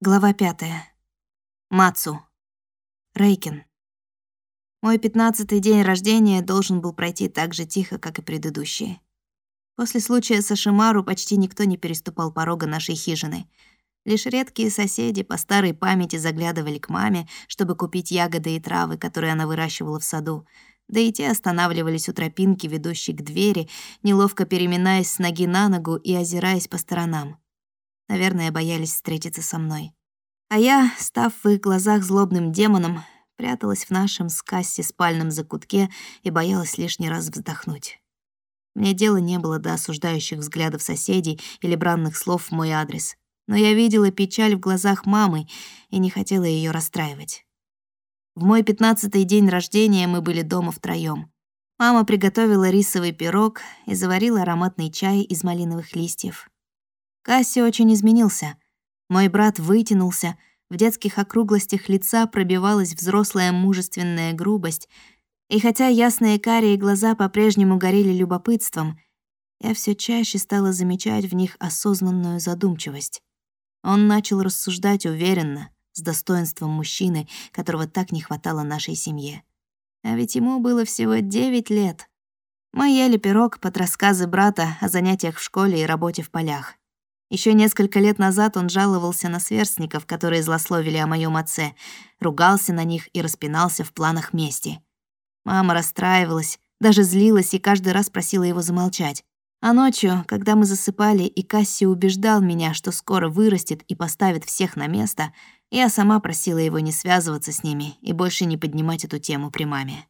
Глава пятая. Мацу. Рейкин. Мой пятнадцатый день рождения должен был пройти так же тихо, как и предыдущие. После случая с Ашимару почти никто не переступал порога нашей хижины. Лишь редкие соседи по старой памяти заглядывали к маме, чтобы купить ягоды и травы, которые она выращивала в саду. Да и те останавливались у тропинки, ведущей к двери, неловко переминаясь с ноги на ногу и озираясь по сторонам. Наверное, боялись встретиться со мной. А я, став в их глазах злобным демоном, пряталась в нашем с спальном закутке и боялась лишний раз вздохнуть. Мне дела не было до осуждающих взглядов соседей или бранных слов в мой адрес, но я видела печаль в глазах мамы и не хотела ее расстраивать. В мой пятнадцатый день рождения мы были дома втроём. Мама приготовила рисовый пирог и заварила ароматный чай из малиновых листьев. Касси очень изменился. Мой брат вытянулся, в детских округлостях лица пробивалась взрослая мужественная грубость, и хотя ясные карие глаза по-прежнему горели любопытством, я все чаще стала замечать в них осознанную задумчивость. Он начал рассуждать уверенно, с достоинством мужчины, которого так не хватало нашей семье. А ведь ему было всего девять лет. Мы ели пирог под рассказы брата о занятиях в школе и работе в полях. Еще несколько лет назад он жаловался на сверстников, которые злословили о моем отце, ругался на них и распинался в планах мести. Мама расстраивалась, даже злилась и каждый раз просила его замолчать. А ночью, когда мы засыпали, и Касси убеждал меня, что скоро вырастет и поставит всех на место, я сама просила его не связываться с ними и больше не поднимать эту тему при маме.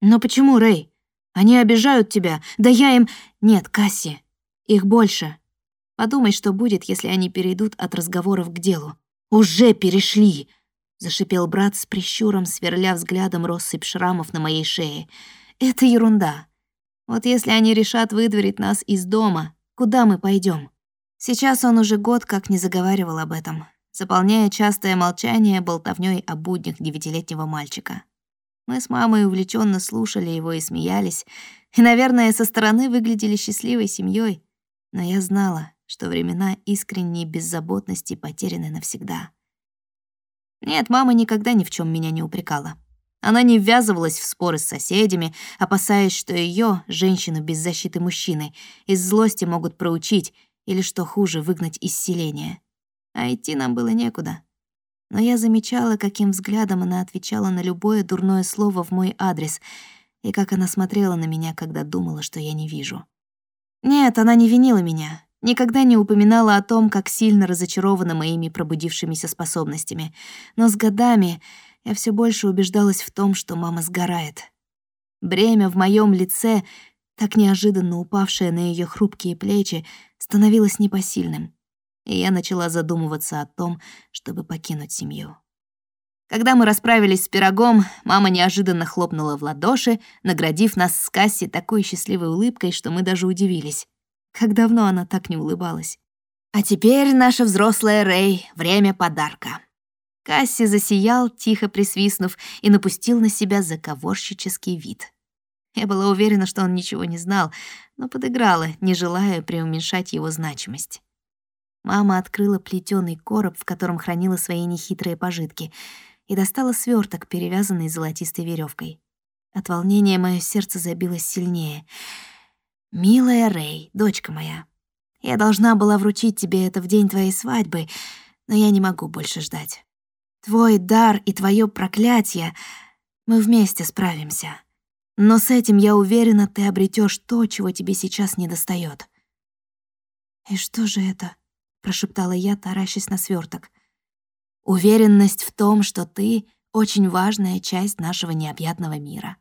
«Но почему, Рэй? Они обижают тебя. Да я им...» «Нет, Касси. Их больше. Подумай, что будет, если они перейдут от разговоров к делу. «Уже перешли!» — зашипел брат с прищуром, сверля взглядом россыпь шрамов на моей шее. «Это ерунда. Вот если они решат выдворить нас из дома, куда мы пойдем? Сейчас он уже год как не заговаривал об этом, заполняя частое молчание болтовнёй о буднях девятилетнего мальчика. Мы с мамой увлеченно слушали его и смеялись, и, наверное, со стороны выглядели счастливой семьей. Но я знала, что времена искренней беззаботности потеряны навсегда. Нет, мама никогда ни в чем меня не упрекала. Она не ввязывалась в споры с соседями, опасаясь, что ее, женщину без защиты мужчины, из злости могут проучить или, что хуже, выгнать из селения. А идти нам было некуда. Но я замечала, каким взглядом она отвечала на любое дурное слово в мой адрес и как она смотрела на меня, когда думала, что я не вижу. Нет, она не винила меня, Никогда не упоминала о том, как сильно разочарована моими пробудившимися способностями. Но с годами я все больше убеждалась в том, что мама сгорает. Бремя в моем лице, так неожиданно упавшее на ее хрупкие плечи, становилось непосильным. И я начала задумываться о том, чтобы покинуть семью. Когда мы расправились с пирогом, мама неожиданно хлопнула в ладоши, наградив нас с Касси такой счастливой улыбкой, что мы даже удивились. Как давно она так не улыбалась. А теперь наша взрослая Рэй — время подарка. Касси засиял, тихо присвистнув, и напустил на себя заговорщический вид. Я была уверена, что он ничего не знал, но подыграла, не желая преуменьшать его значимость. Мама открыла плетёный короб, в котором хранила свои нехитрые пожитки, и достала свёрток, перевязанный золотистой верёвкой. От волнения моё сердце забилось сильнее — «Милая Рэй, дочка моя, я должна была вручить тебе это в день твоей свадьбы, но я не могу больше ждать. Твой дар и твое проклятие, мы вместе справимся. Но с этим, я уверена, ты обретешь то, чего тебе сейчас не достает. «И что же это?» — прошептала я, таращась на сверток. «Уверенность в том, что ты — очень важная часть нашего необъятного мира.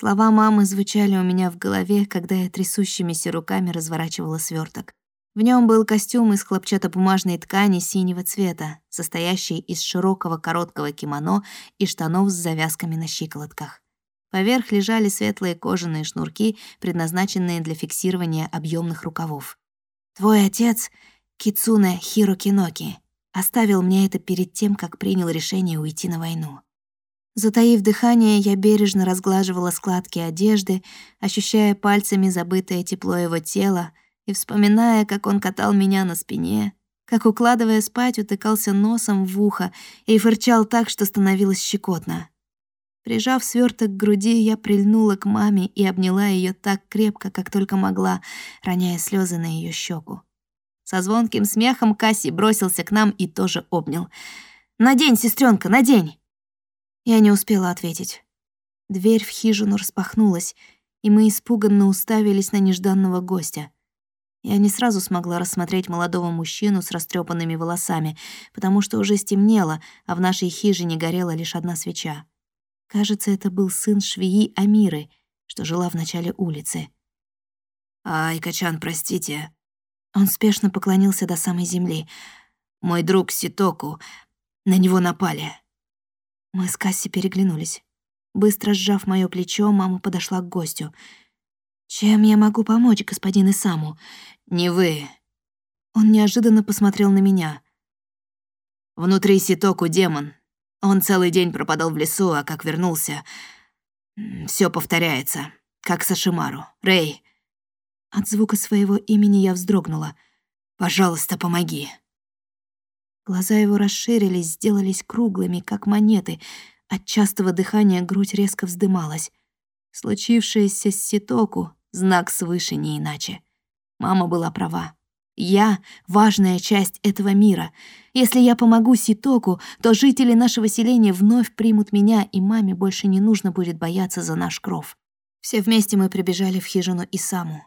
Слова мамы звучали у меня в голове, когда я трясущимися руками разворачивала сверток. В нем был костюм из хлопчатобумажной ткани синего цвета, состоящий из широкого короткого кимоно и штанов с завязками на щиколотках. Поверх лежали светлые кожаные шнурки, предназначенные для фиксирования объемных рукавов. «Твой отец, Кицуне Хирокиноки, оставил мне это перед тем, как принял решение уйти на войну. Затаив дыхание, я бережно разглаживала складки одежды, ощущая пальцами забытое тепло его тела и вспоминая, как он катал меня на спине, как, укладывая спать, утыкался носом в ухо и фырчал так, что становилось щекотно. Прижав сверток к груди, я прильнула к маме и обняла ее так крепко, как только могла, роняя слезы на ее щеку. Со звонким смехом Касси бросился к нам и тоже обнял. «Надень, сестренка, надень!» Я не успела ответить. Дверь в хижину распахнулась, и мы испуганно уставились на нежданного гостя. Я не сразу смогла рассмотреть молодого мужчину с растрепанными волосами, потому что уже стемнело, а в нашей хижине горела лишь одна свеча. Кажется, это был сын швеи Амиры, что жила в начале улицы. «Ай, Качан, простите». Он спешно поклонился до самой земли. «Мой друг Ситоку. На него напали». Мы с Касси переглянулись. Быстро сжав моё плечо, мама подошла к гостю. «Чем я могу помочь, господин Исаму?» «Не вы». Он неожиданно посмотрел на меня. «Внутри Ситоку демон. Он целый день пропадал в лесу, а как вернулся... Все повторяется, как Сашимару. Рэй...» От звука своего имени я вздрогнула. «Пожалуйста, помоги». Глаза его расширились, сделались круглыми, как монеты. От частого дыхания грудь резко вздымалась. Случившееся с Ситоку — знак свыше не иначе. Мама была права. Я — важная часть этого мира. Если я помогу Ситоку, то жители нашего селения вновь примут меня, и маме больше не нужно будет бояться за наш кров. Все вместе мы прибежали в хижину Исаму.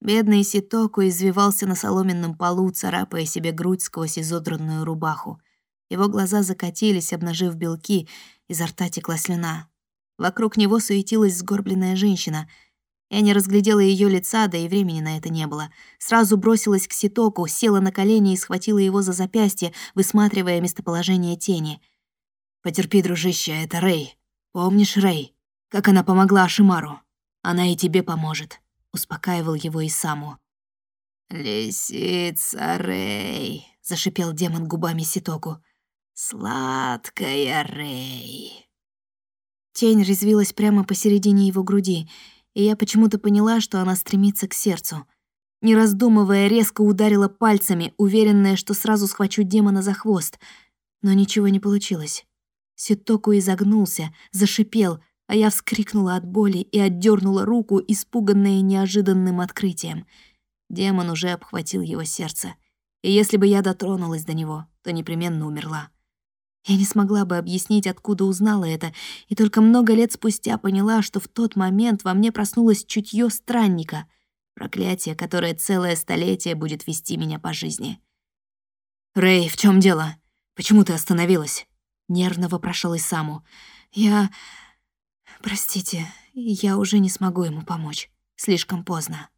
Бедный Ситоку извивался на соломенном полу, царапая себе грудь сквозь изодранную рубаху. Его глаза закатились, обнажив белки, изо рта текла слюна. Вокруг него суетилась сгорбленная женщина — я не разглядела ее лица, да и времени на это не было. Сразу бросилась к Ситоку, села на колени и схватила его за запястье, высматривая местоположение тени. «Потерпи, дружище, это Рэй. Помнишь Рэй? Как она помогла Ашимару? Она и тебе поможет», — успокаивал его и саму. «Лисица Рэй», — зашипел демон губами Ситоку. «Сладкая Рэй». Тень резвилась прямо посередине его груди — и я почему-то поняла, что она стремится к сердцу. Не раздумывая, резко ударила пальцами, уверенная, что сразу схвачу демона за хвост. Но ничего не получилось. Ситоку изогнулся, зашипел, а я вскрикнула от боли и отдернула руку, испуганная неожиданным открытием. Демон уже обхватил его сердце. И если бы я дотронулась до него, то непременно умерла. Я не смогла бы объяснить, откуда узнала это, и только много лет спустя поняла, что в тот момент во мне проснулось чутье странника, проклятие, которое целое столетие будет вести меня по жизни. «Рэй, в чем дело? Почему ты остановилась?» Нервно вопрошал Исаму. «Я... Простите, я уже не смогу ему помочь. Слишком поздно».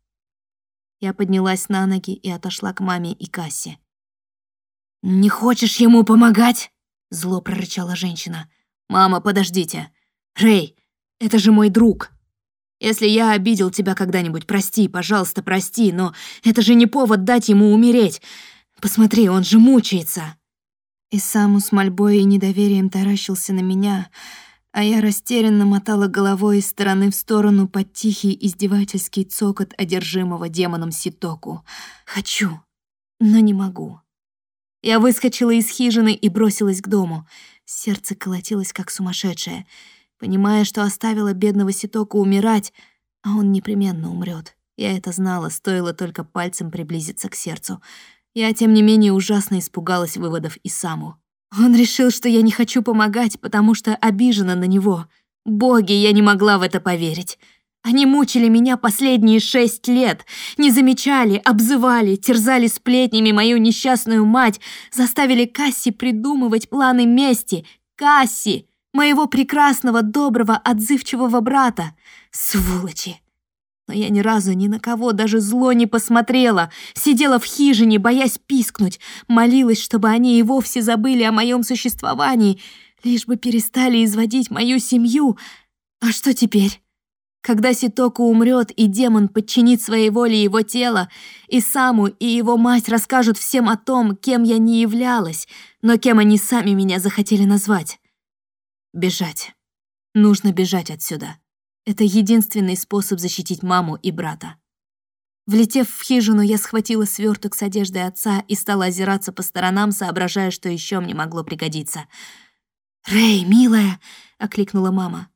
Я поднялась на ноги и отошла к маме и Кассе. «Не хочешь ему помогать?» Зло прорычала женщина. «Мама, подождите. Рэй, это же мой друг. Если я обидел тебя когда-нибудь, прости, пожалуйста, прости, но это же не повод дать ему умереть. Посмотри, он же мучается». И Саму с мольбой и недоверием таращился на меня, а я растерянно мотала головой из стороны в сторону под тихий издевательский цокот одержимого демоном Ситоку. «Хочу, но не могу». Я выскочила из хижины и бросилась к дому. Сердце колотилось, как сумасшедшее, понимая, что оставила бедного Ситока умирать, а он непременно умрет. Я это знала, стоило только пальцем приблизиться к сердцу. Я, тем не менее, ужасно испугалась выводов Исаму. Он решил, что я не хочу помогать, потому что обижена на него. Боги, я не могла в это поверить. Они мучили меня последние шесть лет, не замечали, обзывали, терзали сплетнями мою несчастную мать, заставили Касси придумывать планы мести. Касси, моего прекрасного, доброго, отзывчивого брата. Сволочи! Но я ни разу ни на кого даже зло не посмотрела, сидела в хижине, боясь пискнуть, молилась, чтобы они и вовсе забыли о моем существовании, лишь бы перестали изводить мою семью. А что теперь? Когда Ситоку умрет и демон подчинит своей воле его тело, и Саму, и его мать расскажут всем о том, кем я не являлась, но кем они сами меня захотели назвать. Бежать. Нужно бежать отсюда. Это единственный способ защитить маму и брата. Влетев в хижину, я схватила сверток с одеждой отца и стала озираться по сторонам, соображая, что еще мне могло пригодиться. «Рэй, милая!» — окликнула мама.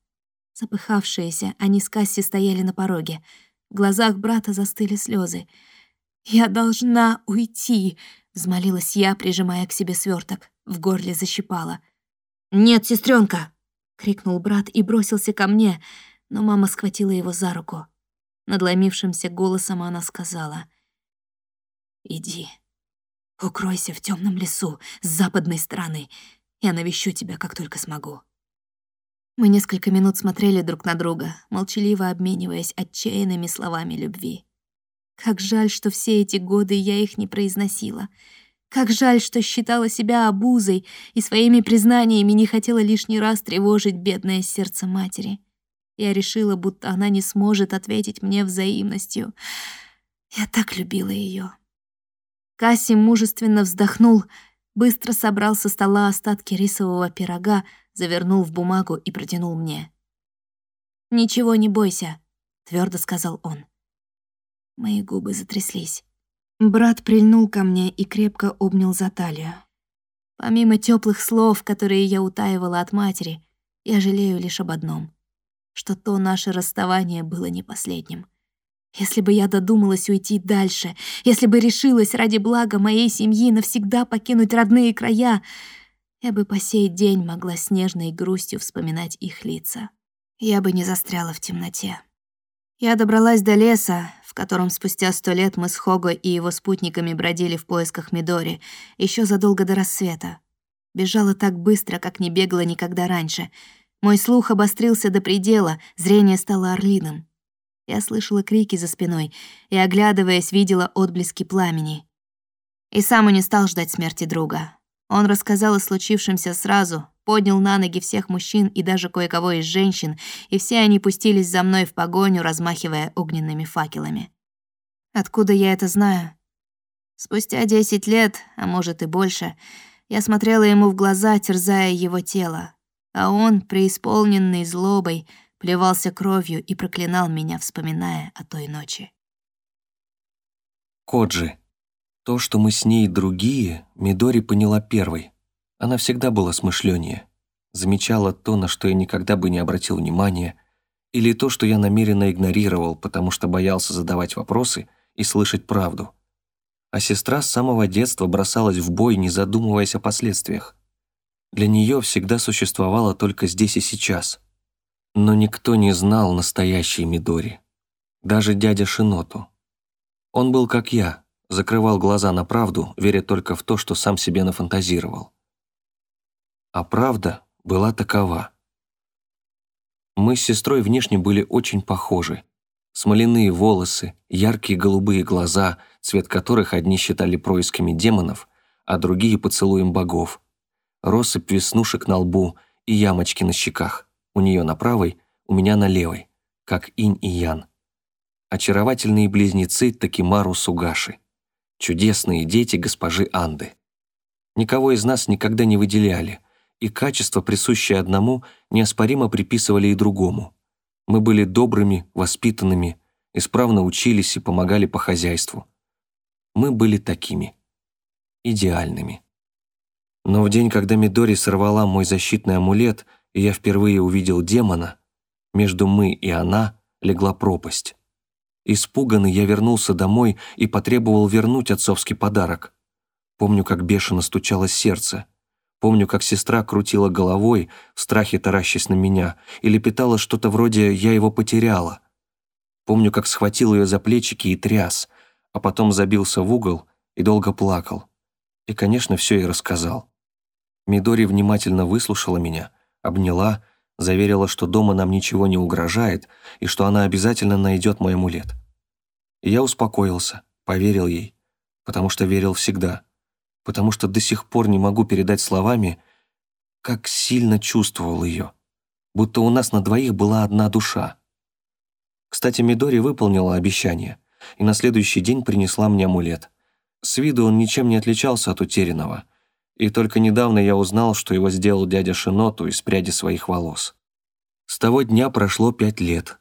Запыхавшиеся, они с Касси стояли на пороге. В глазах брата застыли слезы. «Я должна уйти!» — взмолилась я, прижимая к себе сверток. В горле защипала. «Нет, сестренка! крикнул брат и бросился ко мне, но мама схватила его за руку. Надломившимся голосом она сказала. «Иди, укройся в темном лесу с западной стороны. Я навещу тебя, как только смогу». Мы несколько минут смотрели друг на друга, молчаливо обмениваясь отчаянными словами любви. Как жаль, что все эти годы я их не произносила. Как жаль, что считала себя обузой и своими признаниями не хотела лишний раз тревожить бедное сердце матери. Я решила, будто она не сможет ответить мне взаимностью. Я так любила ее. Касси мужественно вздохнул, быстро собрал со стола остатки рисового пирога, завернул в бумагу и протянул мне. «Ничего не бойся», — твердо сказал он. Мои губы затряслись. Брат прильнул ко мне и крепко обнял за талию. Помимо теплых слов, которые я утаивала от матери, я жалею лишь об одном — что то наше расставание было не последним. Если бы я додумалась уйти дальше, если бы решилась ради блага моей семьи навсегда покинуть родные края, я бы по сей день могла с нежной грустью вспоминать их лица. Я бы не застряла в темноте. Я добралась до леса, в котором спустя сто лет мы с Хого и его спутниками бродили в поисках Мидори, еще задолго до рассвета. Бежала так быстро, как не бегала никогда раньше — мой слух обострился до предела, зрение стало орлиным. Я слышала крики за спиной и, оглядываясь, видела отблески пламени. И сам не стал ждать смерти друга. Он рассказал о случившемся сразу, поднял на ноги всех мужчин и даже кое-кого из женщин, и все они пустились за мной в погоню, размахивая огненными факелами. Откуда я это знаю? Спустя десять лет, а может и больше, я смотрела ему в глаза, терзая его тело, а он, преисполненный злобой, плевался кровью и проклинал меня, вспоминая о той ночи. Коджи. То, что мы с ней другие, Мидори поняла первой. Она всегда была смышленнее. Замечала то, на что я никогда бы не обратил внимания, или то, что я намеренно игнорировал, потому что боялся задавать вопросы и слышать правду. А сестра с самого детства бросалась в бой, не задумываясь о последствиях. Для нее всегда существовало только здесь и сейчас. Но никто не знал настоящей Мидори. Даже дядя Шиноту. Он был как я, закрывал глаза на правду, веря только в то, что сам себе нафантазировал. А правда была такова. Мы с сестрой внешне были очень похожи. Смоляные волосы, яркие голубые глаза, цвет которых одни считали происками демонов, а другие — поцелуем богов россыпь веснушек на лбу и ямочки на щеках. У нее на правой, у меня на левой, как инь и ян. Очаровательные близнецы Такимару Сугаши. Чудесные дети госпожи Анды. Никого из нас никогда не выделяли, и качество, присущее одному, неоспоримо приписывали и другому. Мы были добрыми, воспитанными, исправно учились и помогали по хозяйству. Мы были такими. Идеальными. Но в день, когда Мидори сорвала мой защитный амулет, и я впервые увидел демона, между мы и она легла пропасть. Испуганный я вернулся домой и потребовал вернуть отцовский подарок. Помню, как бешено стучало сердце. Помню, как сестра крутила головой, в страхе таращась на меня, и лепетала что-то вроде «я его потеряла». Помню, как схватил ее за плечики и тряс, а потом забился в угол и долго плакал. И, конечно, все ей рассказал. Мидори внимательно выслушала меня, обняла, заверила, что дома нам ничего не угрожает и что она обязательно найдет мой амулет. И я успокоился, поверил ей, потому что верил всегда, потому что до сих пор не могу передать словами, как сильно чувствовал ее, будто у нас на двоих была одна душа. Кстати, Мидори выполнила обещание и на следующий день принесла мне амулет. С виду он ничем не отличался от утерянного — и только недавно я узнал, что его сделал дядя Шиноту из пряди своих волос. С того дня прошло пять лет.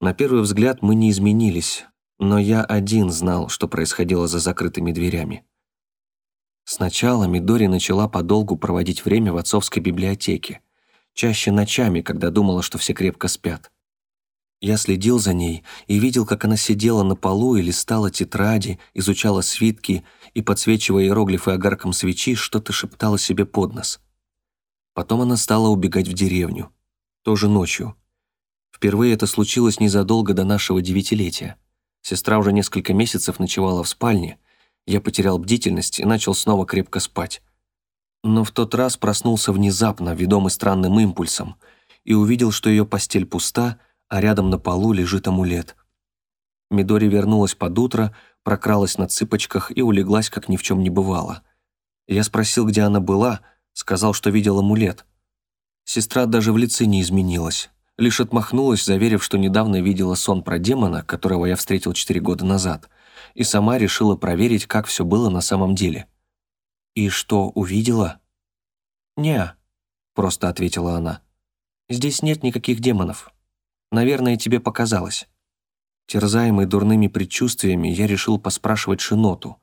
На первый взгляд мы не изменились. Но я один знал, что происходило за закрытыми дверями. Сначала Мидори начала подолгу проводить время в отцовской библиотеке, чаще ночами, когда думала, что все крепко спят. Я следил за ней и видел, как она сидела на полу и листала тетради, изучала свитки и, подсвечивая иероглифы огарком свечи, что-то шептала себе под нос. Потом она стала убегать в деревню. Тоже ночью. Впервые это случилось незадолго до нашего девятилетия. Сестра уже несколько месяцев ночевала в спальне. Я потерял бдительность и начал снова крепко спать. Но в тот раз проснулся внезапно, ведомый странным импульсом, и увидел, что ее постель пуста — а рядом на полу лежит амулет. Мидори вернулась под утро, прокралась на цыпочках и улеглась, как ни в чем не бывало. Я спросил, где она была, сказал, что видел амулет. Сестра даже в лице не изменилась, лишь отмахнулась, заверив, что недавно видела сон про демона, которого я встретил четыре года назад, и сама решила проверить, как все было на самом деле. «И что, увидела?» «Не», — просто ответила она. «Здесь нет никаких демонов. Наверное, тебе показалось». Терзаемый дурными предчувствиями, я решил поспрашивать Шиноту,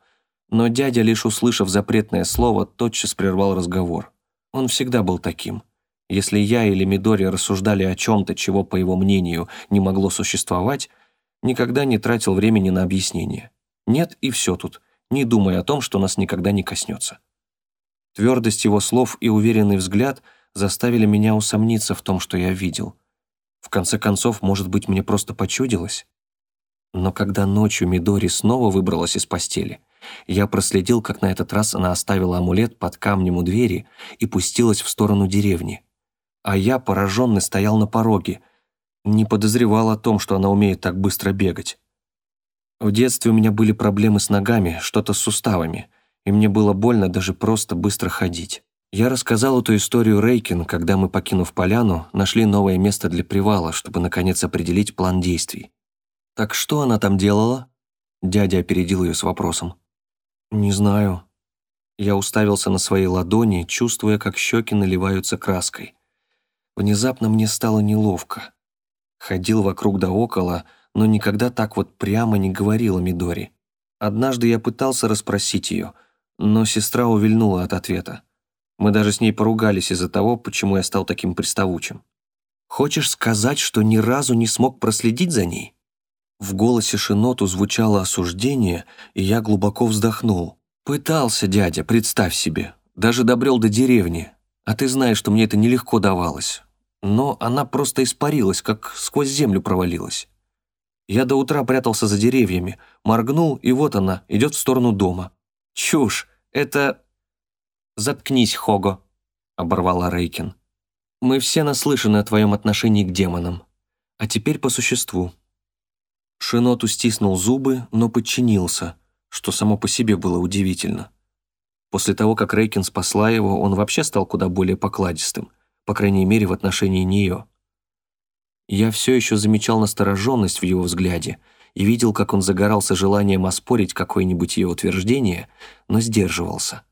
но дядя, лишь услышав запретное слово, тотчас прервал разговор. Он всегда был таким. Если я или Мидори рассуждали о чем-то, чего, по его мнению, не могло существовать, никогда не тратил времени на объяснение. Нет, и все тут, не думая о том, что нас никогда не коснется. Твердость его слов и уверенный взгляд заставили меня усомниться в том, что я видел — в конце концов, может быть, мне просто почудилось? Но когда ночью Мидори снова выбралась из постели, я проследил, как на этот раз она оставила амулет под камнем у двери и пустилась в сторону деревни. А я, пораженный, стоял на пороге, не подозревал о том, что она умеет так быстро бегать. В детстве у меня были проблемы с ногами, что-то с суставами, и мне было больно даже просто быстро ходить. Я рассказал эту историю Рейкин, когда мы, покинув поляну, нашли новое место для привала, чтобы наконец определить план действий. «Так что она там делала?» Дядя опередил ее с вопросом. «Не знаю». Я уставился на свои ладони, чувствуя, как щеки наливаются краской. Внезапно мне стало неловко. Ходил вокруг да около, но никогда так вот прямо не говорила Мидори. Однажды я пытался расспросить ее, но сестра увильнула от ответа. Мы даже с ней поругались из-за того, почему я стал таким приставучим. Хочешь сказать, что ни разу не смог проследить за ней?» В голосе Шиноту звучало осуждение, и я глубоко вздохнул. «Пытался, дядя, представь себе. Даже добрел до деревни. А ты знаешь, что мне это нелегко давалось. Но она просто испарилась, как сквозь землю провалилась. Я до утра прятался за деревьями, моргнул, и вот она, идет в сторону дома. Чушь! Это «Заткнись, Хого», — оборвала Рейкин. «Мы все наслышаны о твоем отношении к демонам. А теперь по существу». Шиноту стиснул зубы, но подчинился, что само по себе было удивительно. После того, как Рейкин спасла его, он вообще стал куда более покладистым, по крайней мере, в отношении нее. Я все еще замечал настороженность в его взгляде и видел, как он загорался желанием оспорить какое-нибудь ее утверждение, но сдерживался.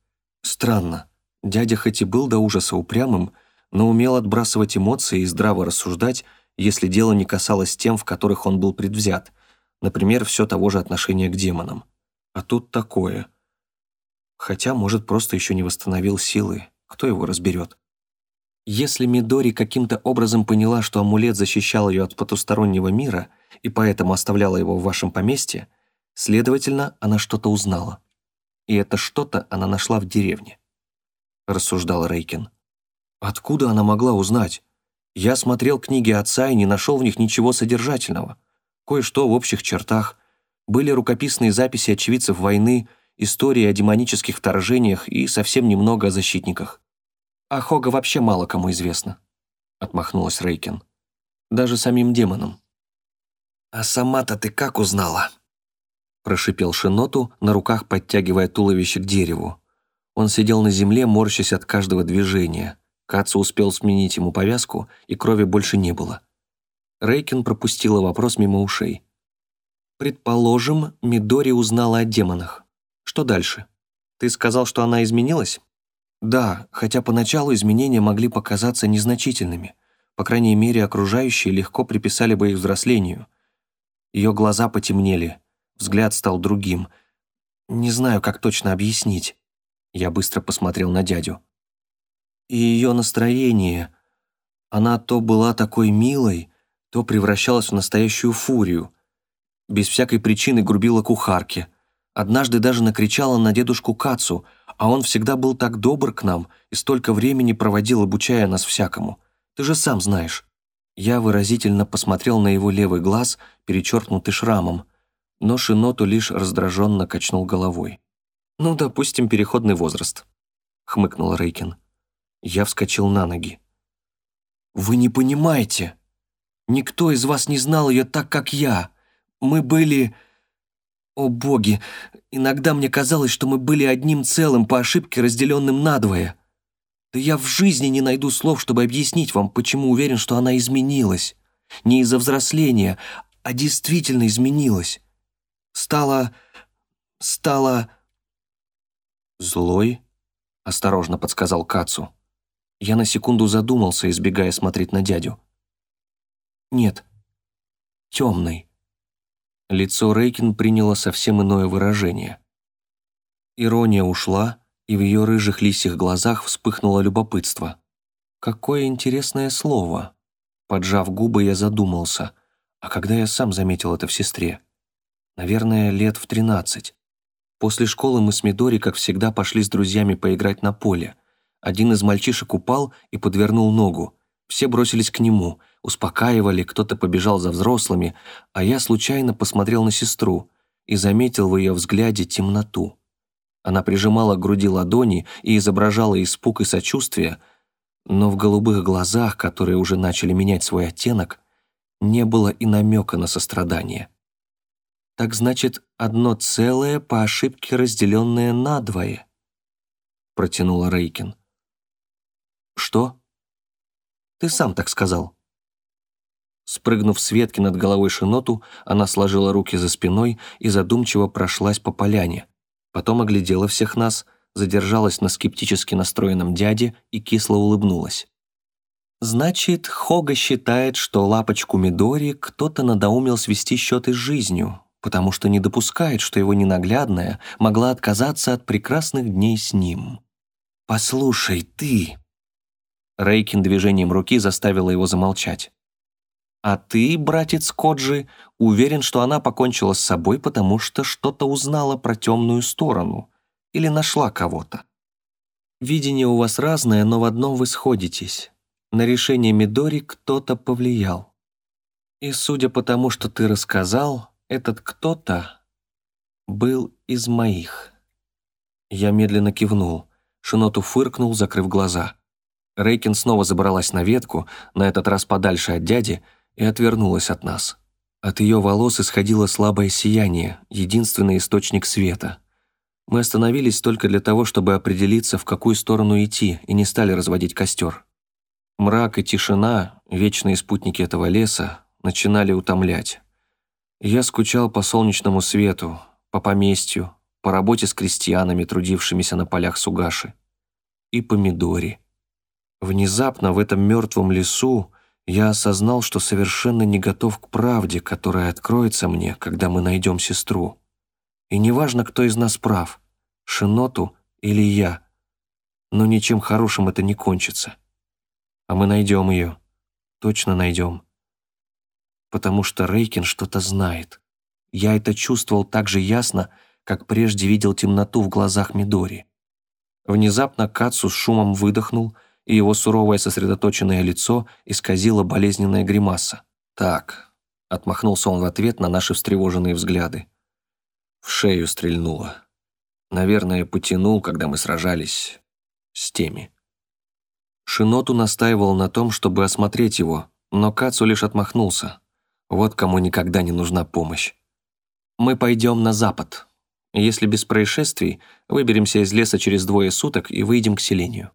Странно. Дядя хоть и был до ужаса упрямым, но умел отбрасывать эмоции и здраво рассуждать, если дело не касалось тем, в которых он был предвзят, например, все того же отношения к демонам. А тут такое. Хотя, может, просто еще не восстановил силы, кто его разберет. Если Мидори каким-то образом поняла, что амулет защищал ее от потустороннего мира и поэтому оставляла его в вашем поместье, следовательно, она что-то узнала. И это что-то она нашла в деревне. Рассуждал Рейкин. Откуда она могла узнать? Я смотрел книги отца и не нашел в них ничего содержательного. Кое-что в общих чертах. Были рукописные записи очевидцев войны, истории о демонических вторжениях и совсем немного о защитниках. О Хога вообще мало кому известно. Отмахнулась Рейкин. Даже самим демонам. «А сама-то ты как узнала?» Прошипел Шиноту, на руках подтягивая туловище к дереву. Он сидел на земле, морщась от каждого движения. Кацу успел сменить ему повязку, и крови больше не было. Рейкин пропустила вопрос мимо ушей. «Предположим, Мидори узнала о демонах. Что дальше? Ты сказал, что она изменилась?» «Да, хотя поначалу изменения могли показаться незначительными. По крайней мере, окружающие легко приписали бы их взрослению. Ее глаза потемнели, взгляд стал другим. Не знаю, как точно объяснить. Я быстро посмотрел на дядю. И ее настроение. Она то была такой милой, то превращалась в настоящую фурию. Без всякой причины грубила кухарке. Однажды даже накричала на дедушку Кацу, а он всегда был так добр к нам и столько времени проводил, обучая нас всякому. Ты же сам знаешь. Я выразительно посмотрел на его левый глаз, перечеркнутый шрамом, но Шиноту лишь раздраженно качнул головой. «Ну, допустим, переходный возраст», — хмыкнул Рейкин. Я вскочил на ноги. «Вы не понимаете. Никто из вас не знал ее так, как я. Мы были... О боги, иногда мне казалось, что мы были одним целым по ошибке, разделенным надвое. Да я в жизни не найду слов, чтобы объяснить вам, почему уверен, что она изменилась. Не из-за взросления, а действительно изменилась. Стала... стала... «Злой?» — осторожно подсказал Кацу. Я на секунду задумался, избегая смотреть на дядю. «Нет, темный». Лицо Рейкин приняло совсем иное выражение. Ирония ушла, и в ее рыжих лисих глазах вспыхнуло любопытство. Какое интересное слово. Поджав губы, я задумался. А когда я сам заметил это в сестре? Наверное, лет в тринадцать. После школы мы с Мидори, как всегда, пошли с друзьями поиграть на поле. Один из мальчишек упал и подвернул ногу. Все бросились к нему, успокаивали, кто-то побежал за взрослыми, а я случайно посмотрел на сестру и заметил в ее взгляде темноту. Она прижимала к груди ладони и изображала испуг и сочувствие, но в голубых глазах, которые уже начали менять свой оттенок, не было и намека на сострадание. Так значит, одно целое по ошибке разделенное надвое, протянула Рейкин. Что? Ты сам так сказал. Спрыгнув с ветки над головой Шиноту, она сложила руки за спиной и задумчиво прошлась по поляне, Потом оглядела всех нас, задержалась на скептически настроенном дяде и кисло улыбнулась. «Значит, Хога считает, что лапочку Мидори кто-то надоумил свести счеты с жизнью, потому что не допускает, что его ненаглядная могла отказаться от прекрасных дней с ним. «Послушай, ты...» Рейкин движением руки заставила его замолчать. А ты, братец Коджи, уверен, что она покончила с собой, потому что что-то узнала про темную сторону или нашла кого-то. Видение у вас разное, но в одном вы сходитесь. На решение Мидори кто-то повлиял. И судя по тому, что ты рассказал, этот кто-то был из моих. Я медленно кивнул. Шиноту фыркнул, закрыв глаза. Рейкин снова забралась на ветку, на этот раз подальше от дяди, и отвернулась от нас. От ее волос исходило слабое сияние, единственный источник света. Мы остановились только для того, чтобы определиться, в какую сторону идти, и не стали разводить костер. Мрак и тишина, вечные спутники этого леса, начинали утомлять. Я скучал по солнечному свету, по поместью, по работе с крестьянами, трудившимися на полях Сугаши. И по Мидори. Внезапно в этом мертвом лесу я осознал, что совершенно не готов к правде, которая откроется мне, когда мы найдем сестру. И неважно, кто из нас прав, Шиноту или я, но ничем хорошим это не кончится. А мы найдем ее, точно найдем. Потому что Рейкин что-то знает. Я это чувствовал так же ясно, как прежде видел темноту в глазах Мидори. Внезапно Кацу с шумом выдохнул — и его суровое сосредоточенное лицо исказило болезненная гримаса. «Так», — отмахнулся он в ответ на наши встревоженные взгляды. В шею стрельнуло. Наверное, потянул, когда мы сражались с теми. Шиноту настаивал на том, чтобы осмотреть его, но Кацу лишь отмахнулся. Вот кому никогда не нужна помощь. «Мы пойдем на запад. Если без происшествий, выберемся из леса через двое суток и выйдем к селению».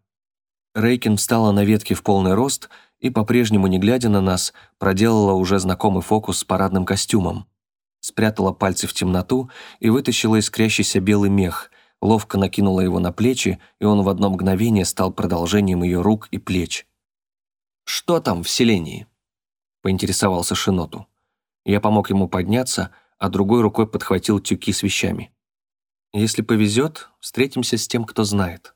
Рейкин встала на ветке в полный рост и, по-прежнему не глядя на нас, проделала уже знакомый фокус с парадным костюмом. Спрятала пальцы в темноту и вытащила искрящийся белый мех, ловко накинула его на плечи, и он в одно мгновение стал продолжением ее рук и плеч. «Что там в селении?» — поинтересовался Шиноту. Я помог ему подняться, а другой рукой подхватил тюки с вещами. «Если повезет, встретимся с тем, кто знает».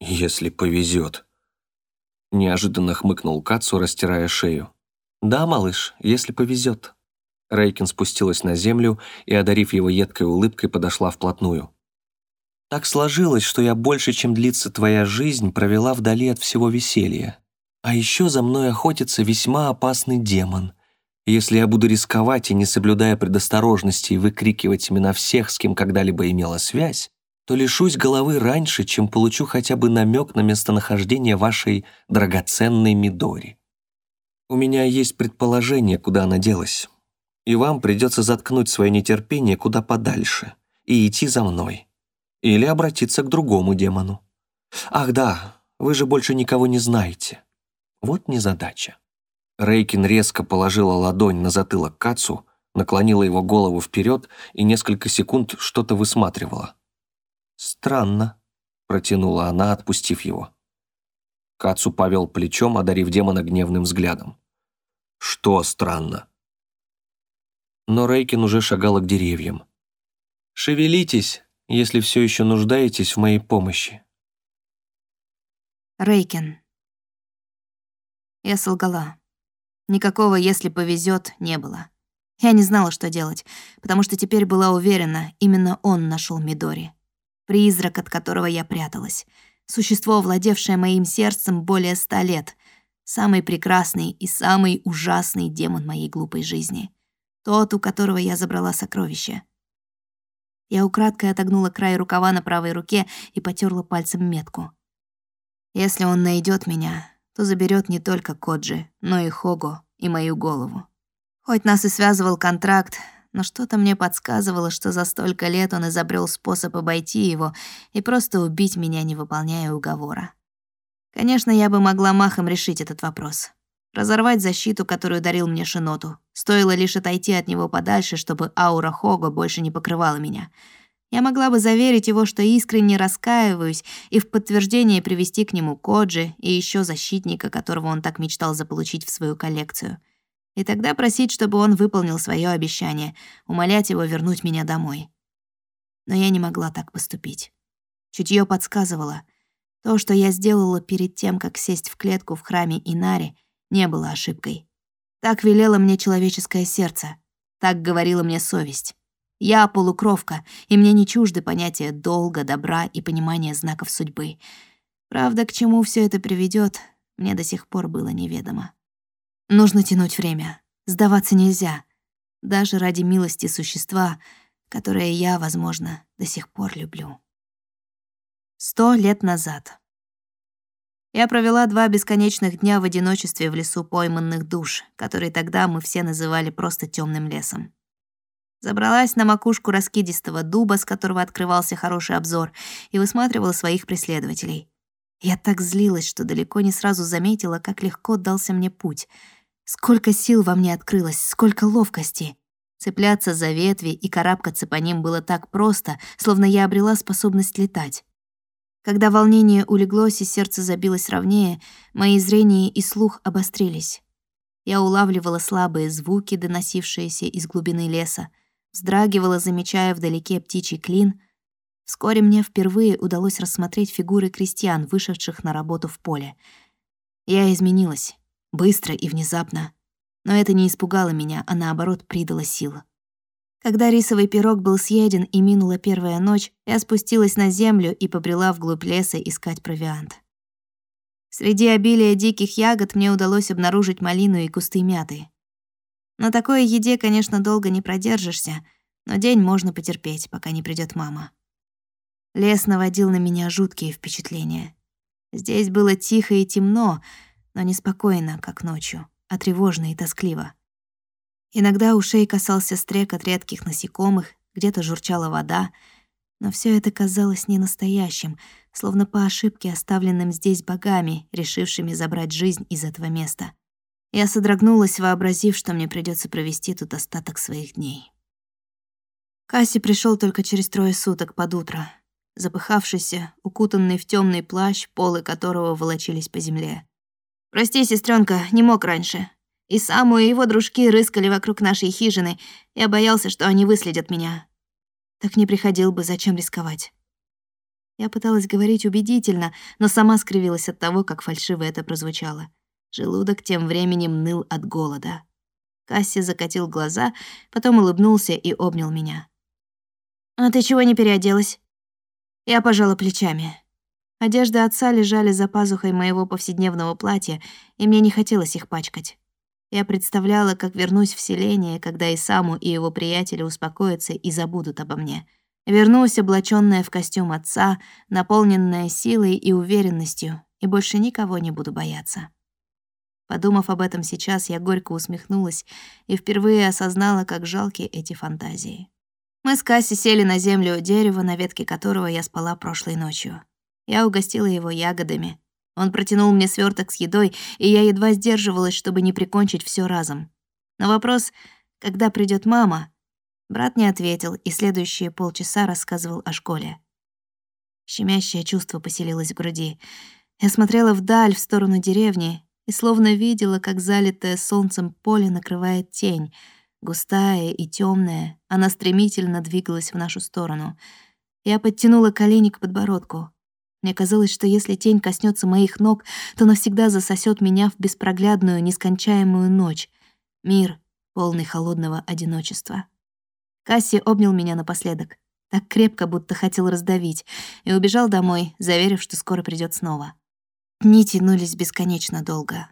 «Если повезет», — неожиданно хмыкнул Кацу, растирая шею. «Да, малыш, если повезет». Рейкин спустилась на землю и, одарив его едкой улыбкой, подошла вплотную. «Так сложилось, что я больше, чем длится твоя жизнь, провела вдали от всего веселья. А еще за мной охотится весьма опасный демон. Если я буду рисковать и, не соблюдая предосторожности, выкрикивать имена всех, с кем когда-либо имела связь, то лишусь головы раньше, чем получу хотя бы намек на местонахождение вашей драгоценной Мидори. У меня есть предположение, куда она делась. И вам придется заткнуть свое нетерпение куда подальше и идти за мной. Или обратиться к другому демону. Ах да, вы же больше никого не знаете. Вот незадача. Рейкин резко положила ладонь на затылок Кацу, наклонила его голову вперед и несколько секунд что-то высматривала. «Странно», — протянула она, отпустив его. Кацу повел плечом, одарив демона гневным взглядом. «Что странно?» Но Рейкин уже шагала к деревьям. «Шевелитесь, если все еще нуждаетесь в моей помощи». Рейкин. Я солгала. Никакого «если повезет» не было. Я не знала, что делать, потому что теперь была уверена, именно он нашел Мидори. Призрак, от которого я пряталась. Существо, владевшее моим сердцем более ста лет. Самый прекрасный и самый ужасный демон моей глупой жизни. Тот, у которого я забрала сокровище. Я украдкой отогнула край рукава на правой руке и потерла пальцем метку. Если он найдет меня, то заберет не только Коджи, но и Хого, и мою голову. Хоть нас и связывал контракт, но что-то мне подсказывало, что за столько лет он изобрел способ обойти его и просто убить меня, не выполняя уговора. Конечно, я бы могла махом решить этот вопрос. Разорвать защиту, которую дарил мне Шиноту. Стоило лишь отойти от него подальше, чтобы аура Хого больше не покрывала меня — я могла бы заверить его, что искренне раскаиваюсь, и в подтверждение привести к нему Коджи и еще защитника, которого он так мечтал заполучить в свою коллекцию. И тогда просить, чтобы он выполнил свое обещание, умолять его вернуть меня домой. Но я не могла так поступить. Чутье подсказывало. То, что я сделала перед тем, как сесть в клетку в храме Инари, не было ошибкой. Так велело мне человеческое сердце. Так говорила мне совесть. Я полукровка, и мне не чужды понятия долга, добра и понимания знаков судьбы. Правда, к чему все это приведет, мне до сих пор было неведомо. Нужно тянуть время. Сдаваться нельзя. Даже ради милости существа, которое я, возможно, до сих пор люблю. Сто лет назад. Я провела два бесконечных дня в одиночестве в лесу пойманных душ, который тогда мы все называли просто темным лесом. Забралась на макушку раскидистого дуба, с которого открывался хороший обзор, и высматривала своих преследователей. Я так злилась, что далеко не сразу заметила, как легко дался мне путь. Сколько сил во мне открылось, сколько ловкости. Цепляться за ветви и карабкаться по ним было так просто, словно я обрела способность летать. Когда волнение улеглось и сердце забилось ровнее, мои зрение и слух обострились. Я улавливала слабые звуки, доносившиеся из глубины леса, вздрагивала, замечая вдалеке птичий клин. Вскоре мне впервые удалось рассмотреть фигуры крестьян, вышедших на работу в поле. Я изменилась, быстро и внезапно. Но это не испугало меня, а наоборот придало силы. Когда рисовый пирог был съеден и минула первая ночь, я спустилась на землю и побрела вглубь леса искать провиант. Среди обилия диких ягод мне удалось обнаружить малину и кусты мяты. На такой еде, конечно, долго не продержишься, но день можно потерпеть, пока не придет мама. Лес наводил на меня жуткие впечатления. Здесь было тихо и темно, но не спокойно, как ночью, а тревожно и тоскливо. Иногда ушей касался стрекот редких насекомых, где-то журчала вода, но все это казалось ненастоящим, словно по ошибке оставленным здесь богами, решившими забрать жизнь из этого места. Я содрогнулась, вообразив, что мне придется провести тут остаток своих дней. Касси пришел только через трое суток под утро, запыхавшийся, укутанный в темный плащ, полы которого волочились по земле. «Прости, сестренка, не мог раньше. И Саму и его дружки рыскали вокруг нашей хижины. Я боялся, что они выследят меня. Так не приходил бы, зачем рисковать? Я пыталась говорить убедительно, но сама скривилась от того, как фальшиво это прозвучало. Желудок тем временем ныл от голода. Касси закатил глаза, потом улыбнулся и обнял меня. «А ты чего не переоделась?» Я пожала плечами. Одежда отца лежали за пазухой моего повседневного платья, и мне не хотелось их пачкать. Я представляла, как вернусь в селение, когда и Саму, и его приятели успокоятся и забудут обо мне. Вернусь, облачённая в костюм отца, наполненная силой и уверенностью, и больше никого не буду бояться. Подумав об этом сейчас, я горько усмехнулась и впервые осознала, как жалки эти фантазии. Мы с Касси сели на землю у дерева, на ветке которого я спала прошлой ночью. Я угостила его ягодами, он протянул мне сверток с едой, и я едва сдерживалась, чтобы не прикончить все разом. На вопрос, когда придет мама, брат не ответил и следующие полчаса рассказывал о школе. Щемящее чувство поселилось в груди. Я смотрела вдаль, в сторону деревни, и словно видела, как залитое солнцем поле накрывает тень, густая и темная, она стремительно двигалась в нашу сторону. Я подтянула колени к подбородку. Мне казалось, что если тень коснется моих ног, то навсегда засосет меня в беспроглядную, нескончаемую ночь. Мир, полный холодного одиночества. Касси обнял меня напоследок, так крепко, будто хотел раздавить, и убежал домой, заверив, что скоро придет снова. Дни тянулись бесконечно долго.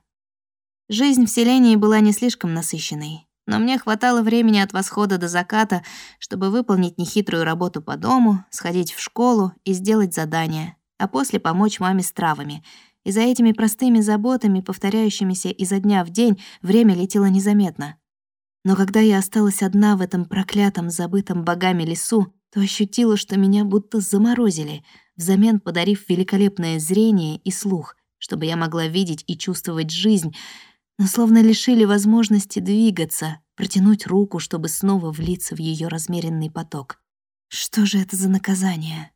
Жизнь в селении была не слишком насыщенной, но мне хватало времени от восхода до заката, чтобы выполнить нехитрую работу по дому, сходить в школу и сделать задания, а после помочь маме с травами. И за этими простыми заботами, повторяющимися изо дня в день, время летело незаметно. Но когда я осталась одна в этом проклятом, забытом богами лесу, то ощутила, что меня будто заморозили, взамен подарив великолепное зрение и слух, чтобы я могла видеть и чувствовать жизнь, но словно лишили возможности двигаться, протянуть руку, чтобы снова влиться в ее размеренный поток. Что же это за наказание?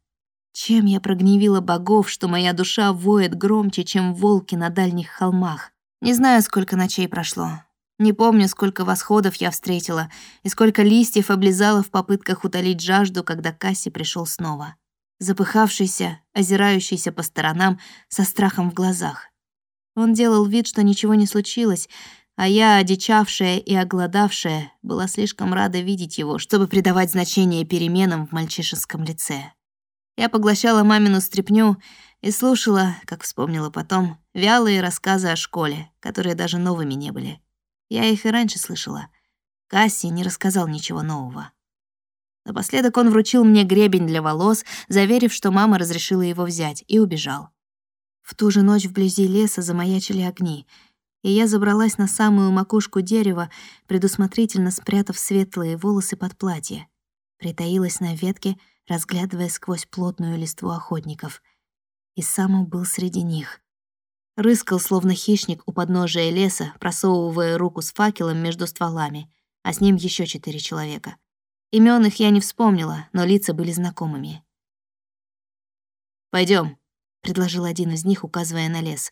Чем я прогневила богов, что моя душа воет громче, чем волки на дальних холмах? Не знаю, сколько ночей прошло. Не помню, сколько восходов я встретила и сколько листьев облизала в попытках утолить жажду, когда Касси пришел снова. Запыхавшийся, озирающийся по сторонам, со страхом в глазах. Он делал вид, что ничего не случилось, а я, одичавшая и оголодавшая, была слишком рада видеть его, чтобы придавать значение переменам в мальчишеском лице. Я поглощала мамину стряпню и слушала, как вспомнила потом, вялые рассказы о школе, которые даже новыми не были. Я их и раньше слышала. Касси не рассказал ничего нового. Напоследок он вручил мне гребень для волос, заверив, что мама разрешила его взять, и убежал. В ту же ночь вблизи леса замаячили огни, и я забралась на самую макушку дерева, предусмотрительно спрятав светлые волосы под платье. Притаилась на ветке — разглядывая сквозь плотную листву охотников. И сам он был среди них. Рыскал, словно хищник у подножия леса, просовывая руку с факелом между стволами, а с ним еще четыре человека. Имен их я не вспомнила, но лица были знакомыми. Пойдем, предложил один из них, указывая на лес.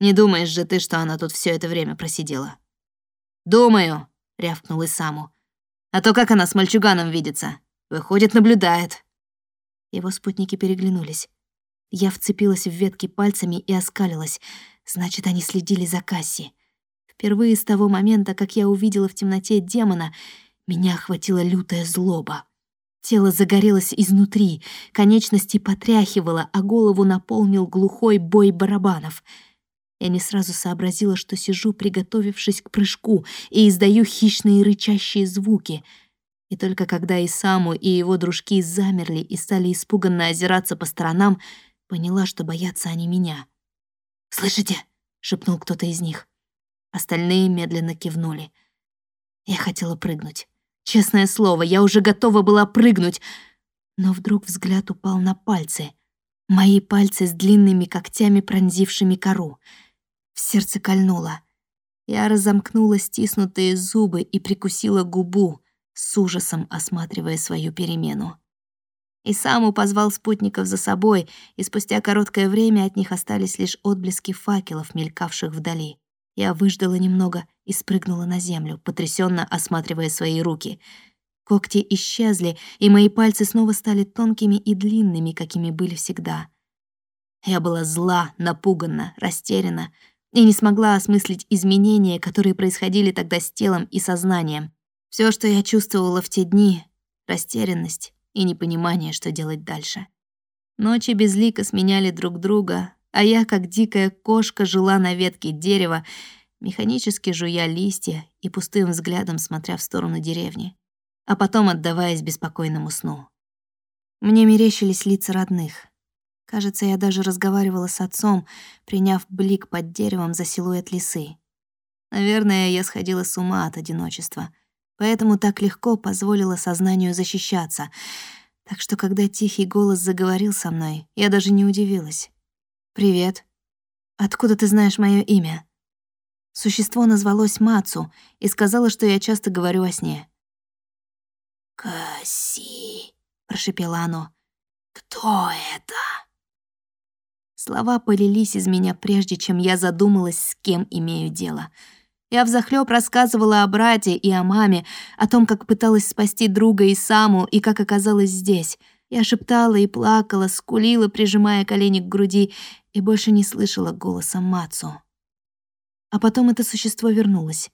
«Не думаешь же ты, что она тут все это время просидела?» «Думаю», — рявкнул Исаму. «А то как она с мальчуганом видится? Выходит, наблюдает». Его спутники переглянулись. Я вцепилась в ветки пальцами и оскалилась. Значит, они следили за Касси. Впервые с того момента, как я увидела в темноте демона, меня охватила лютая злоба. Тело загорелось изнутри, конечности потряхивало, а голову наполнил глухой бой барабанов. Я не сразу сообразила, что сижу, приготовившись к прыжку, и издаю хищные рычащие звуки — и только когда Исаму и его дружки замерли и стали испуганно озираться по сторонам, поняла, что боятся они меня. «Слышите?» — шепнул кто-то из них. Остальные медленно кивнули. Я хотела прыгнуть. Честное слово, я уже готова была прыгнуть. Но вдруг взгляд упал на пальцы. Мои пальцы с длинными когтями, пронзившими кору. В сердце кольнуло. Я разомкнула стиснутые зубы и прикусила губу с ужасом осматривая свою перемену. И Саму позвал спутников за собой, и спустя короткое время от них остались лишь отблески факелов, мелькавших вдали. Я выждала немного и спрыгнула на землю, потрясенно осматривая свои руки. Когти исчезли, и мои пальцы снова стали тонкими и длинными, какими были всегда. Я была зла, напугана, растеряна и не смогла осмыслить изменения, которые происходили тогда с телом и сознанием. Все, что я чувствовала в те дни — растерянность и непонимание, что делать дальше. Ночи безлико сменяли друг друга, а я, как дикая кошка, жила на ветке дерева, механически жуя листья и пустым взглядом смотря в сторону деревни, а потом отдаваясь беспокойному сну. Мне мерещились лица родных. Кажется, я даже разговаривала с отцом, приняв блик под деревом за силуэт лисы. Наверное, я сходила с ума от одиночества, поэтому так легко позволила сознанию защищаться. Так что, когда тихий голос заговорил со мной, я даже не удивилась. «Привет. Откуда ты знаешь моё имя?» Существо назвалось Мацу и сказала, что я часто говорю о сне. «Касси», — прошепело оно. «Кто это?» Слова полились из меня, прежде чем я задумалась, с кем имею дело. Я взахлёб рассказывала о брате и о маме, о том, как пыталась спасти друга и саму, и как оказалась здесь. Я шептала и плакала, скулила, прижимая колени к груди, и больше не слышала голоса Мацу. А потом это существо вернулось.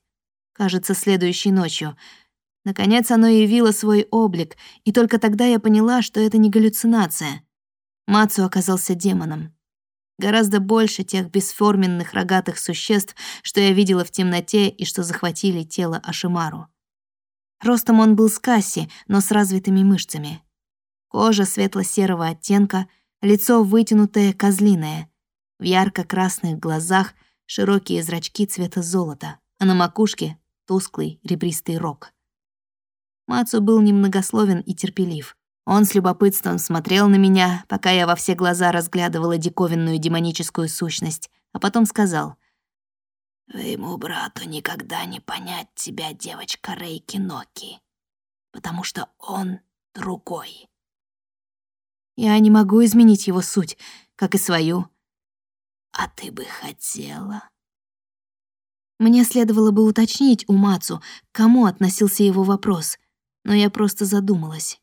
Кажется, следующей ночью. Наконец оно явило свой облик, и только тогда я поняла, что это не галлюцинация. Мацу оказался демоном. Гораздо больше тех бесформенных рогатых существ, что я видела в темноте и что захватили тело Ашимару. Ростом он был с Касси, но с развитыми мышцами. Кожа светло-серого оттенка, лицо вытянутое, козлиное. В ярко-красных глазах широкие зрачки цвета золота, а на макушке — тусклый ребристый рог. Мацу был немногословен и терпелив. Он с любопытством смотрел на меня, пока я во все глаза разглядывала диковинную демоническую сущность, а потом сказал. «Твоему брату никогда не понять тебя, девочка Рейки Ноки, потому что он другой». Я не могу изменить его суть, как и свою. А ты бы хотела? Мне следовало бы уточнить у Мацу, к кому относился его вопрос, но я просто задумалась.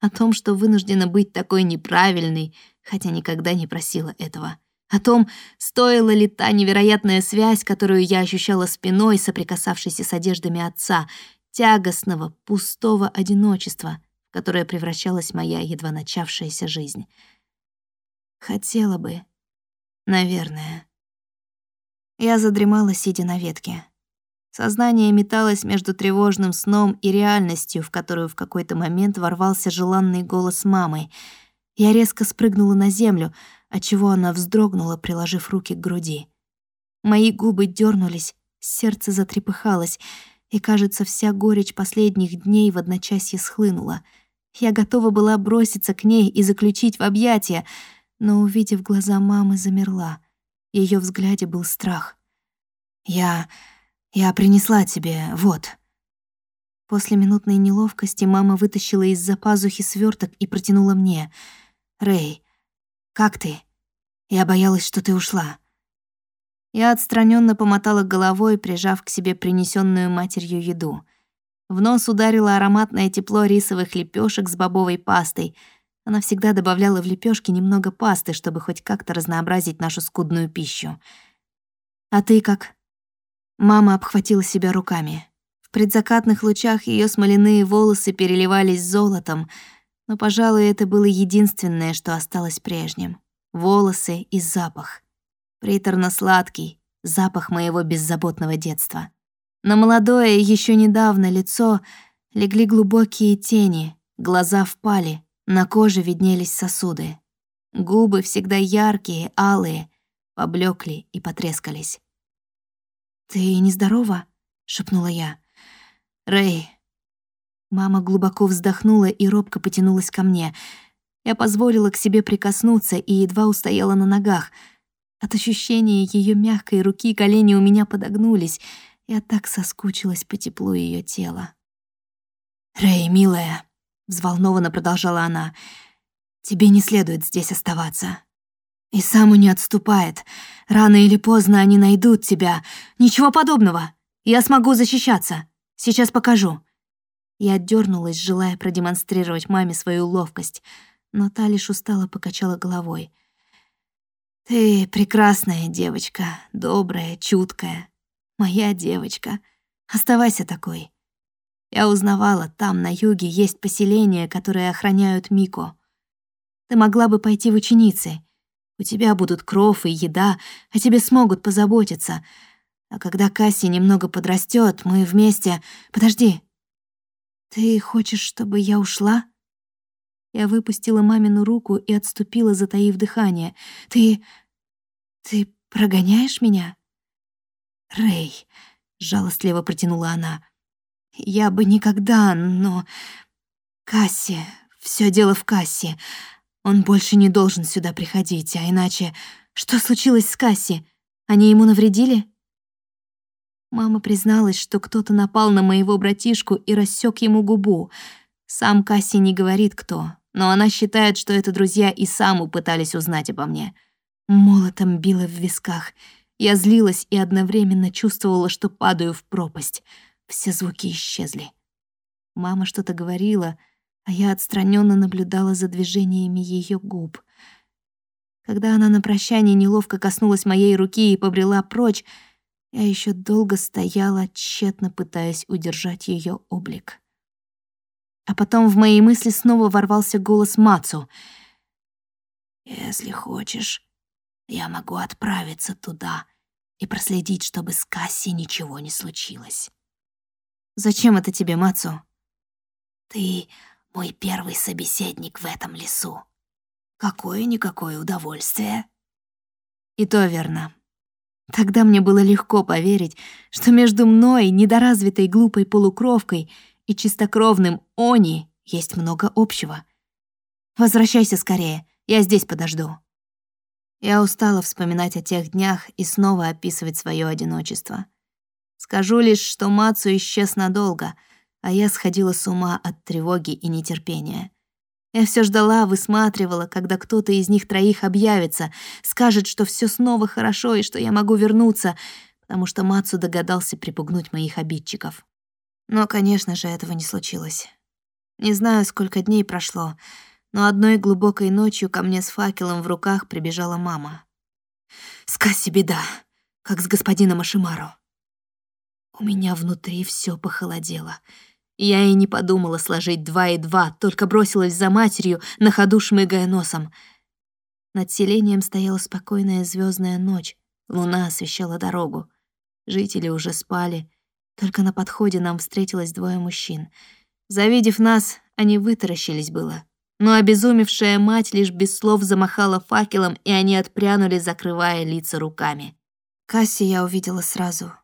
О том, что вынуждена быть такой неправильной, хотя никогда не просила этого. О том, стоила ли та невероятная связь, которую я ощущала спиной, соприкасавшейся с одеждами отца, тягостного, пустого одиночества, которое превращалась моя едва начавшаяся жизнь. Хотела бы, наверное. Я задремала, сидя на ветке. Сознание металось между тревожным сном и реальностью, в которую в какой-то момент ворвался желанный голос мамы. Я резко спрыгнула на землю, отчего она вздрогнула, приложив руки к груди. Мои губы дернулись, сердце затрепыхалось, и, кажется, вся горечь последних дней в одночасье схлынула. Я готова была броситься к ней и заключить в объятия, но, увидев глаза мамы, замерла. В её взгляде был страх. «Я...» Я принесла тебе, вот». После минутной неловкости мама вытащила из-за пазухи сверток и протянула мне. «Рэй, как ты? Я боялась, что ты ушла». Я отстраненно помотала головой, прижав к себе принесенную матерью еду. В нос ударило ароматное тепло рисовых лепешек с бобовой пастой. Она всегда добавляла в лепешки немного пасты, чтобы хоть как-то разнообразить нашу скудную пищу. «А ты как?» Мама обхватила себя руками. В предзакатных лучах ее смоляные волосы переливались золотом, но, пожалуй, это было единственное, что осталось прежним. Волосы и запах. Приторно-сладкий, запах моего беззаботного детства. На молодое, еще недавно лицо легли глубокие тени, глаза впали, на коже виднелись сосуды. Губы всегда яркие, алые, поблекли и потрескались. «Ты нездорова?» — шепнула я. «Рэй». Мама глубоко вздохнула и робко потянулась ко мне. Я позволила к себе прикоснуться и едва устояла на ногах. От ощущения ее мягкой руки колени у меня подогнулись. Я так соскучилась по теплу ее тела. «Рэй, милая», — взволнованно продолжала она, — «тебе не следует здесь оставаться». И Саму не отступает. Рано или поздно они найдут тебя. Ничего подобного. Я смогу защищаться. Сейчас покажу». Я отдернулась, желая продемонстрировать маме свою ловкость, но та лишь устало покачала головой. «Ты прекрасная девочка, добрая, чуткая. Моя девочка. Оставайся такой. Я узнавала, там, на юге, есть поселения, которые охраняют Мико. Ты могла бы пойти в ученицы. У тебя будут кров и еда, о тебе смогут позаботиться. А когда Касси немного подрастет, мы вместе... Подожди. Ты хочешь, чтобы я ушла? Я выпустила мамину руку и отступила, затаив дыхание. Ты... ты прогоняешь меня? Рэй, жалостливо протянула она. Я бы никогда, но... Касси, все дело в Касси. Он больше не должен сюда приходить, а иначе... Что случилось с Касси? Они ему навредили? Мама призналась, что кто-то напал на моего братишку и рассек ему губу. Сам Касси не говорит, кто, но она считает, что это друзья и саму пытались узнать обо мне. Молотом било в висках. Я злилась и одновременно чувствовала, что падаю в пропасть. Все звуки исчезли. Мама что-то говорила — а я отстраненно наблюдала за движениями ее губ. Когда она на прощание неловко коснулась моей руки и побрела прочь, я еще долго стояла, тщетно пытаясь удержать ее облик. А потом в мои мысли снова ворвался голос Мацу. «Если хочешь, я могу отправиться туда и проследить, чтобы с Касси ничего не случилось». «Зачем это тебе, Мацу?» «Ты мой первый собеседник в этом лесу. Какое-никакое удовольствие. И то верно. Тогда мне было легко поверить, что между мной, недоразвитой глупой полукровкой, и чистокровным Они есть много общего. Возвращайся скорее, я здесь подожду. Я устала вспоминать о тех днях и снова описывать свое одиночество. Скажу лишь, что Мацу исчез надолго — а я сходила с ума от тревоги и нетерпения. Я все ждала, высматривала, когда кто-то из них троих объявится, скажет, что все снова хорошо и что я могу вернуться, потому что Мацу догадался припугнуть моих обидчиков. Но, конечно же, этого не случилось. Не знаю, сколько дней прошло, но одной глубокой ночью ко мне с факелом в руках прибежала мама. «Скаси беда, как с господином Ашимару». У меня внутри все похолодело — я и не подумала сложить два и два, только бросилась за матерью, на ходу шмыгая носом. Над селением стояла спокойная звездная ночь, луна освещала дорогу. Жители уже спали, только на подходе нам встретилось двое мужчин. Завидев нас, они вытаращились было. Но обезумевшая мать лишь без слов замахала факелом, и они отпрянули, закрывая лица руками. Касси я увидела сразу.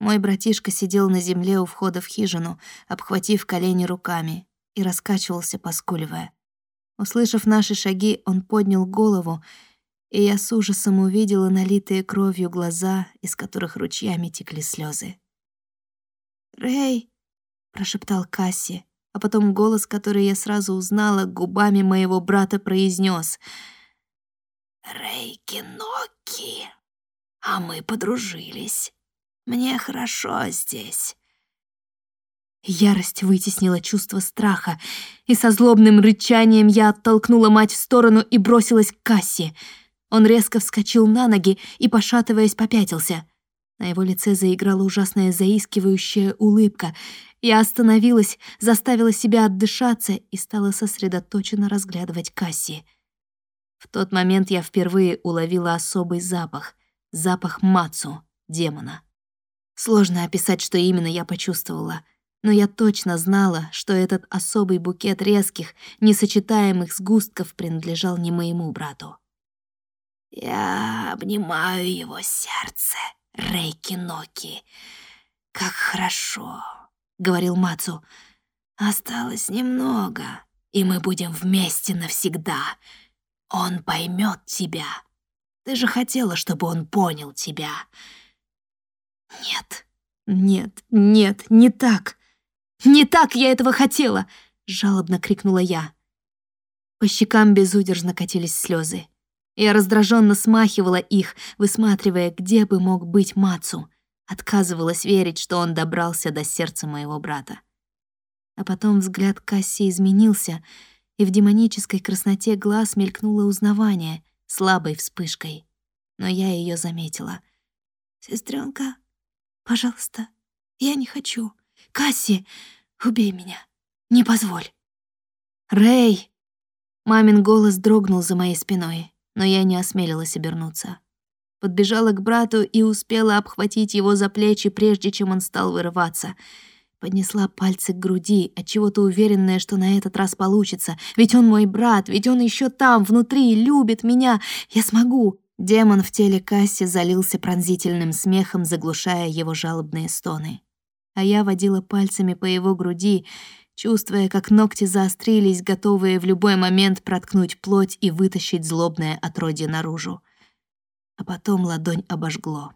Мой братишка сидел на земле у входа в хижину, обхватив колени руками, и раскачивался, поскуливая. Услышав наши шаги, он поднял голову, и я с ужасом увидела налитые кровью глаза, из которых ручьями текли слезы. «Рэй!» — прошептал Касси, а потом голос, который я сразу узнала, губами моего брата произнес: «Рэй Киноки, а мы подружились». Мне хорошо здесь». Ярость вытеснила чувство страха, и со злобным рычанием я оттолкнула мать в сторону и бросилась к кассе. Он резко вскочил на ноги и, пошатываясь, попятился. На его лице заиграла ужасная заискивающая улыбка. Я остановилась, заставила себя отдышаться и стала сосредоточенно разглядывать Касси. В тот момент я впервые уловила особый запах — запах Мацу, демона. Сложно описать, что именно я почувствовала, но я точно знала, что этот особый букет резких, несочетаемых сгустков принадлежал не моему брату. «Я обнимаю его сердце, Рейки Ноки. Как хорошо», — говорил Мацу. «Осталось немного, и мы будем вместе навсегда. Он поймет тебя. Ты же хотела, чтобы он понял тебя». «Нет, нет, нет, не так! Не так я этого хотела!» — жалобно крикнула я. По щекам безудержно катились слезы. Я раздраженно смахивала их, высматривая, где бы мог быть Мацу. Отказывалась верить, что он добрался до сердца моего брата. А потом взгляд Касси изменился, и в демонической красноте глаз мелькнуло узнавание слабой вспышкой. Но я ее заметила. «Сестренка, пожалуйста, я не хочу. Касси, убей меня. Не позволь». «Рэй!» Мамин голос дрогнул за моей спиной, но я не осмелилась обернуться. Подбежала к брату и успела обхватить его за плечи, прежде чем он стал вырываться. Поднесла пальцы к груди, отчего-то уверенная, что на этот раз получится. Ведь он мой брат, ведь он еще там, внутри, любит меня. Я смогу. Демон в теле Касси залился пронзительным смехом, заглушая его жалобные стоны. А я водила пальцами по его груди, чувствуя, как ногти заострились, готовые в любой момент проткнуть плоть и вытащить злобное отродье наружу. А потом ладонь обожгло.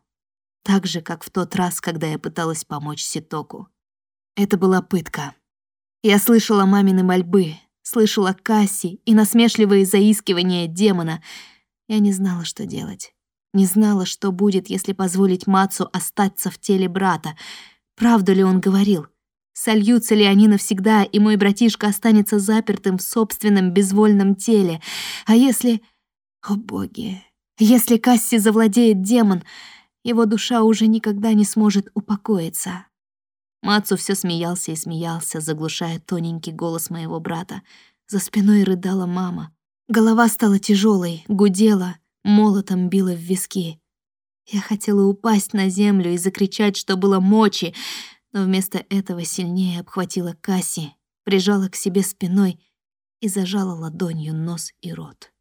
Так же, как в тот раз, когда я пыталась помочь Ситоку. Это была пытка. Я слышала мамины мольбы, слышала Касси и насмешливые заискивания демона. Я не знала, что делать. Не знала, что будет, если позволить Мацу остаться в теле брата. Правду ли он говорил? — Сольются ли они навсегда, и мой братишка останется запертым в собственном безвольном теле? А если... О боги! Если Касси завладеет демон, его душа уже никогда не сможет упокоиться. Мацу все смеялся и смеялся, заглушая тоненький голос моего брата. За спиной рыдала мама. Голова стала тяжелой, гудела, молотом била в виски. Я хотела упасть на землю и закричать, что было мочи, но вместо этого сильнее обхватила Касси, прижала к себе спиной и зажала ладонью нос и рот.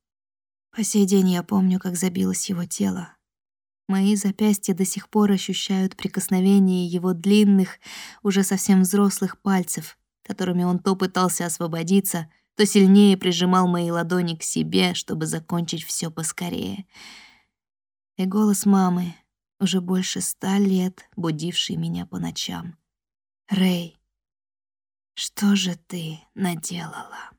По сей день я помню, как забилось его тело. Мои запястья до сих пор ощущают прикосновение его длинных, уже совсем взрослых пальцев, которыми он то пытался освободиться, то сильнее прижимал мои ладони к себе, чтобы закончить все поскорее. И голос мамы, уже больше ста лет будивший меня по ночам. «Рэй, что же ты наделала?»